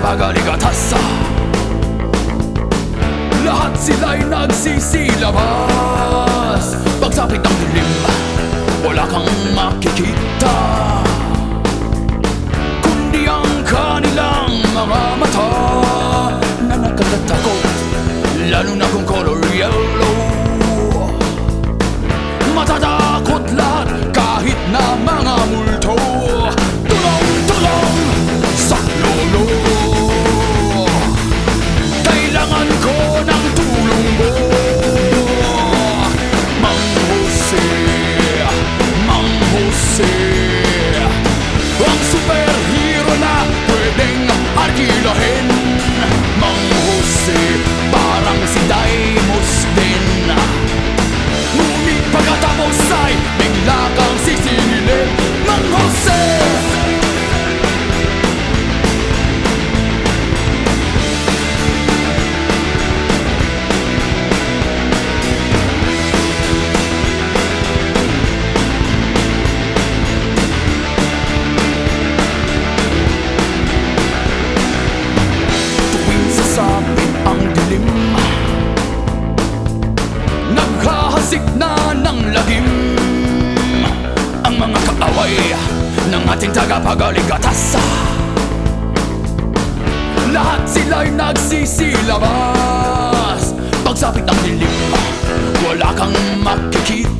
päiväkagaliga tassa Lahat sillain aksi siilavaas. away ng ating tagapagaling katasa Lahat sila'y nagsisilabas. Pagsapit ng dilim, wala kang makikita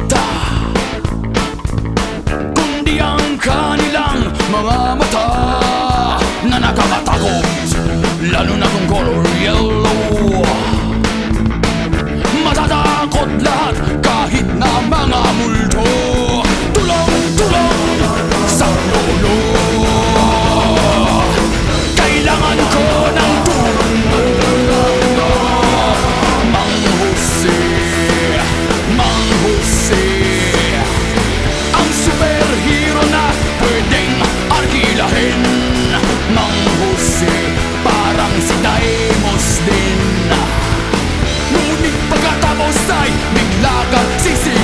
sight Mình là cả